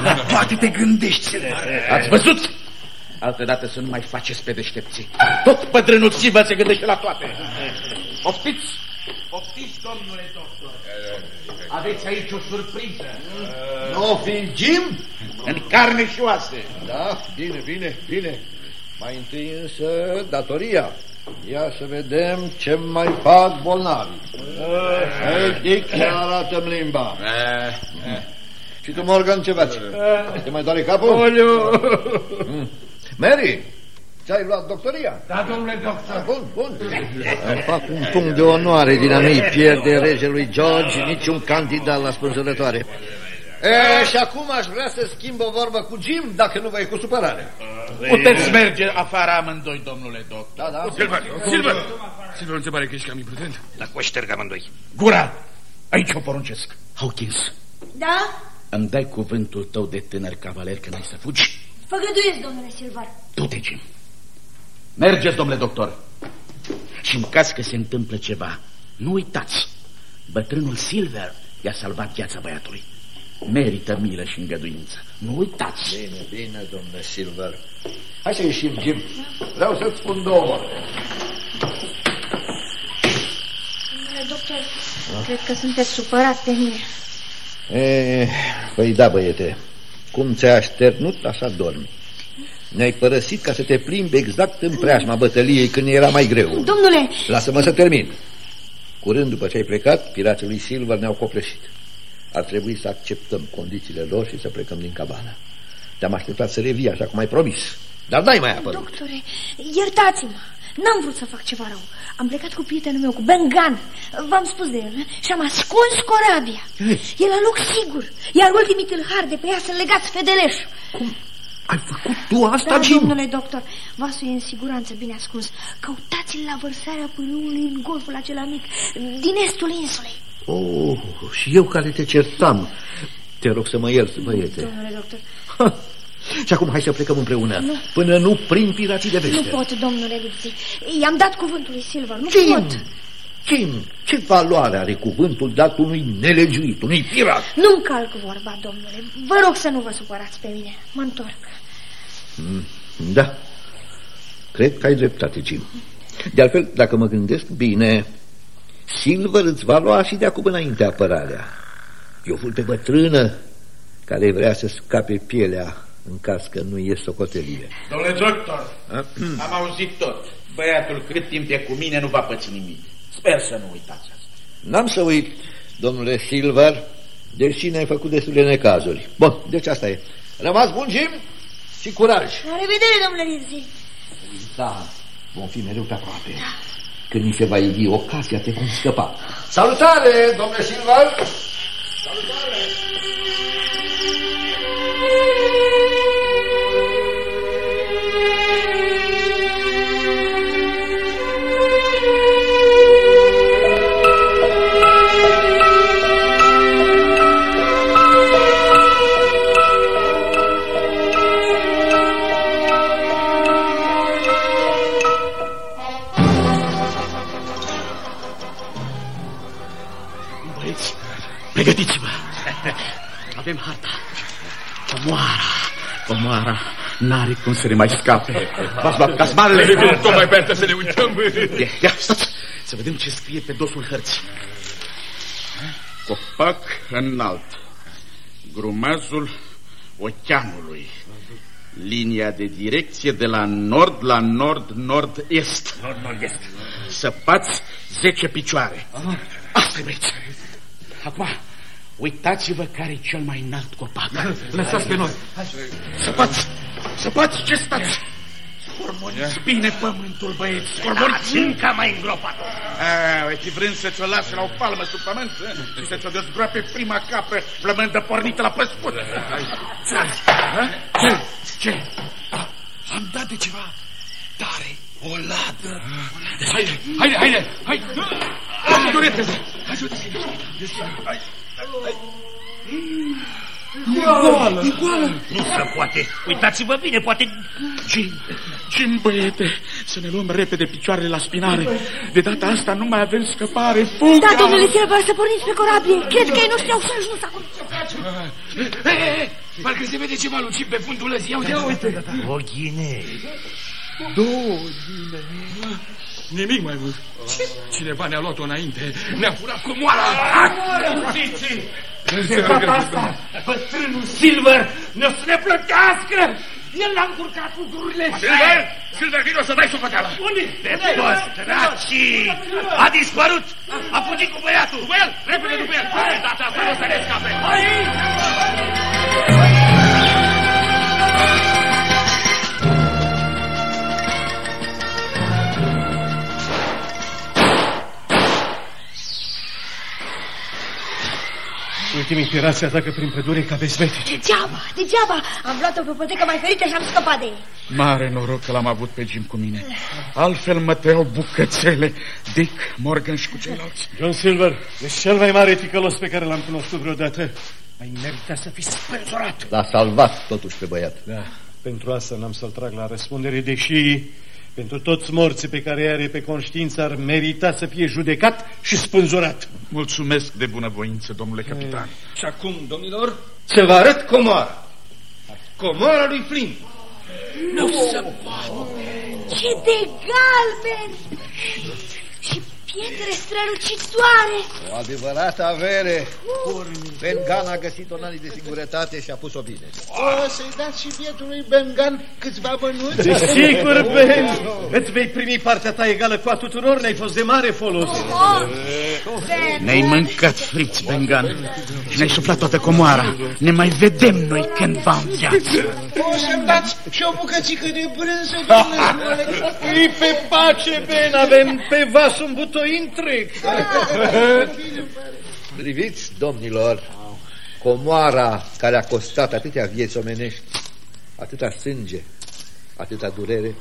La toate te gândești. Ați văzut? Altădată să nu mai faceți pe deștepții. Tot pătrânul Silva se gândește la toate. Poftiți? Poftiți, domnule doctor. Aveți aici o surpriză. Nu o fingim? În carne și oase. Da, bine, bine, bine. Mai întâi însă datoria. Ia să vedem ce mai fac bolnavi. Hei, Dick, să arată limba. Și tu, Morgan, ce faci? Te mai doare capul? Oleu! Mm. Mary, ți-ai luat doctoria? Da, domnule doctor. Bun, bun. Îmi fac un punct de onoare din a nu pierde regelui George niciun candidat la spânzurătoare. E, și acum aș vrea să schimb o vorbă cu Jim, dacă nu vă e cu supărare. Puteți merge afară amândoi, domnule doctor. Da, da. Silver, Silver! Silver, nu se pare că ești cam imprudent? Dar cu șterg amândoi. Gura! Aici o poruncesc. Hawkins, Da? îmi dai cuvântul tău de tânăr cavaler că n-ai să fugi? Făgăduiesc, domnule Silvar. Du-te, Jim. Mergeți, domnule doctor. Și în caz că se întâmplă ceva, nu uitați, bătrânul Silver I-a salvat viața băiatului. Merită milă și îngăduință. Nu uitați. Bine, bine, domnule Silver. Hai să ieșim, Jim. Vreau să-ți spun două. Domnule doctor, cred că sunteți supărat pe mine. E, păi da, băiete. Cum ți-a așternut, așa dormi. Ne-ai părăsit ca să te plimbi exact în preajma bătăliei când era mai greu. Domnule! Lasă-mă să termin. Curând după ce ai plecat, pirații lui Silver ne-au copleșit. Ar trebui să acceptăm condițiile lor și să plecăm din cabană. Te-am așteptat să revii așa cum ai promis, dar n-ai mai apărut. Doctore, iertați-mă. N-am vrut să fac ceva rău. Am plecat cu prietenul meu, cu Ben Gunn. V-am spus de el, și am ascuns corabia. E la loc sigur. Iar ultimii tâlhari de pe ea sunt legați fedeleș. Ai făcut tu asta, da, Jim? domnule doctor, vasul e în siguranță bine ascuns. Căutați-l la vărsarea pârâului în golful acela mic, din estul insulei. Oh, și eu care te certam. Te rog să mă ierți, băiete. Domnule doctor, Și acum hai să plecăm împreună, Nu. până nu prin pirații de nu veste. pot, domnule Lipzi. I-am dat cuvântul lui Silver, nu Jim! pot. Jim, ce valoare are cuvântul dat unui nelegiuit, unui pirat? Nu-mi calc vorba, domnule. Vă rog să nu vă supărați pe mine. Mă întorc. Mm, Da, cred că ai dreptate, Jim. De altfel, dacă mă gândesc bine, Silver îți va lua și de acum înainte apărarea. Eu ful pe bătrână care vrea să scape pielea în caz că nu e socotelie. Domnule doctor, am auzit tot. Băiatul cât timp e cu mine nu va păți nimic. Sper să nu uitați asta. N-am să uit, domnule Silver, deși ne-ai făcut destule necazuri. Bun, deci asta e. Rămas bun, Jim, și curaj. La revedere, domnule Lipzi. Da, vom fi mereu pe aproape. Când ni se va ivi ocazia, te vom scăpa. Salutare, domnule Silver! Băieți, Comoara n-are cum să ne mai scape. V-ați luat casmarele? Tocmai pe asta să ne uităm. Ia, ia, stați, să vedem ce scrie pe dosul hărții. Copac înalt. Grumazul oceanului. Linia de direcție de la nord la nord-nord-est. Nord-nord-est. Săpați 10 picioare. Asta e băieți. Acum, uitați-vă care e cel mai înalt copac. Lăsați pe noi. Săpați! Săpați! Ce stați? Scormoniți bine pământul, băieți! Scormoniți încă mai îngropat! A, uite, vrând să ți-o lasă la o palmă sub pământ și să ți-o dezgroape prima capră flămândă pornită la păsput. Ce? Ce? Am dat de ceva tare. O ladă. Haide, haide, haide, haide. Ajută repede. Ajută. E goală! E goală! Nu se poate! Uitați-vă bine, poate... Jim, Jim, băiete, să ne luăm repede picioarele la spinare. De data asta nu mai avem scăpare. Fuga! Da, domnule Silver, să porniți pe corabie. Cred că ei noștri au să ajuns acum. Parcă se vede ceva lucit pe fundul lăzii. Ia uite. O ghinei. Două zile. Nimic mai mult. Cineva ne-a luat-o înainte. Ne-a furat comoara. Zici! De data asta, bătrânul Silver ne-o să ne plătească! El l-a încurcat cu gurile Silver! Silver, vino să dai socoteala! Unde? De toți dracii! A dispărut! A fugit cu băiatul! După el! Repede după el! De data asta nu o să ne scape! Ultimii pirați atacă prin pădure ca bezvete. Degeaba, degeaba. Am luat-o pe potecă mai ferită și am scăpat de ei. Mare noroc că l-am avut pe Jim cu mine. Altfel mă tăiau bucățele. Dick, Morgan și cu ceilalți. John Silver, ești cel mai mare ticălos pe care l-am cunoscut vreodată. Ai meritat să fii spânzurat. L-a salvat totuși pe băiat. Da, pentru asta n-am să-l trag la răspundere, deși Pentru toți morții pe care are pe conștiință ar merita să fie judecat și spânzurat. Mulțumesc de bunăvoință, domnule capitan. Și acum, domnilor, să vă arăt comoara. Comoara lui Flynn. Nu se poate! Ce de galben! Și pietre strălucitoare! O adevărată avere. Bengan a găsit o nani de singurătate și a pus-o bine. O să-i dați și bietului Bengan câțiva bănuți? Desigur, Ben! Îți vei primi partea ta egală cu a tuturor, ne-ai fost de mare folos. Oh, Ne-ai mâncat, friți, Bengan, și ne-ai suflat toată comoara. Ne mai vedem noi cândva în viață. O să-mi dați și o bucățică de brânză, domnule Fii pe pace, Ben, avem pe vas un butoin întreg. Priviți, domnilor, comoara care a costat atâtea vieți omenești, atâta sânge, atâta durere,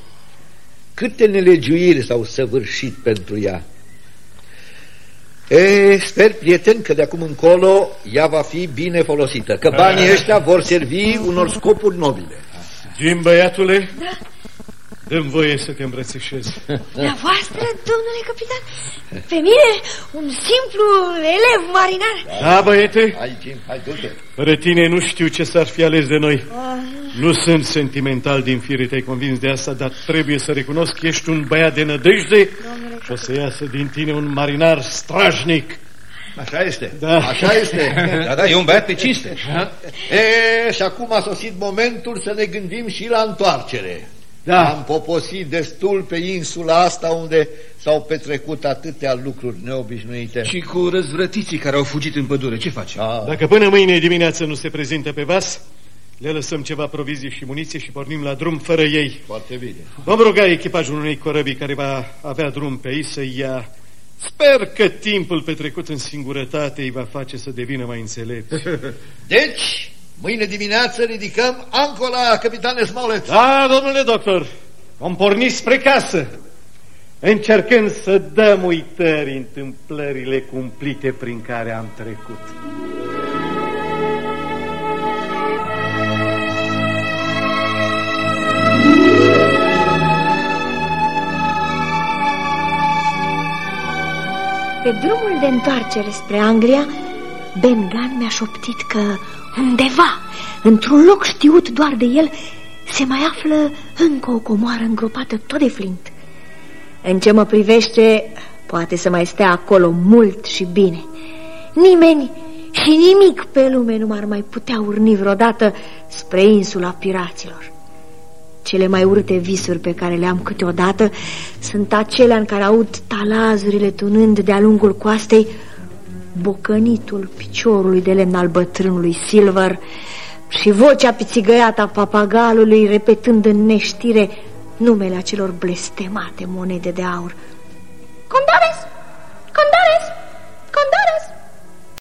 câte nelegiuiri s-au săvârșit pentru ea. E, sper, prieten, că de acum încolo ea va fi bine folosită, că banii ăștia vor servi unor scopuri nobile. Jim, băiatule, dăm voie să te îmbrățișez. La voastră, domnule capitan? Pe mine, un simplu elev marinar? Da, băiete? Hai, Jim, hai, du-te. Fără tine nu știu ce s-ar fi ales de noi. Ah, Nu sunt sentimental din fire, te-ai convins de asta, dar trebuie să recunosc că ești un băiat de nădejde și o să iasă din tine un marinar strajnic. Așa este, Da. așa este. Da, da, e un băiat pe cinste. E, și acum a sosit momentul să ne gândim și la întoarcere. Da. Am poposit destul pe insula asta unde s-au petrecut atâtea lucruri neobișnuite. Și cu răzvrătiții care au fugit în pădure, ce faci? Ah. Dacă până mâine dimineață nu se prezintă pe vas, le lăsăm ceva provizii și muniție și pornim la drum fără ei. Foarte bine. Vom ruga echipajul unei corăbii care va avea drum pe ei să ia... Sper că timpul petrecut în singurătate îi va face să devină mai înțelepți. Deci, mâine dimineață ridicăm ancora, capitane Smollett. Da, domnule doctor, vom porni spre casă, încercând să dăm uitări întâmplările cumplite prin care am trecut. Pe drumul de întoarcere spre Anglia, Ben Gunn mi-a șoptit că undeva, într-un loc știut doar de el, se mai află încă o comoară îngropată tot de flint. În ce mă privește, poate să mai stea acolo mult și bine. Nimeni și nimic pe lume nu m-ar mai putea urni vreodată spre insula piraților. Cele mai urâte visuri pe care le am câteodată sunt acelea în care aud talazurile tunând de-a lungul coastei bocănitul piciorului de lemn al bătrânului Silver și vocea pițigăiată a papagalului repetând în neștire numele acelor blestemate monede de aur. Condores!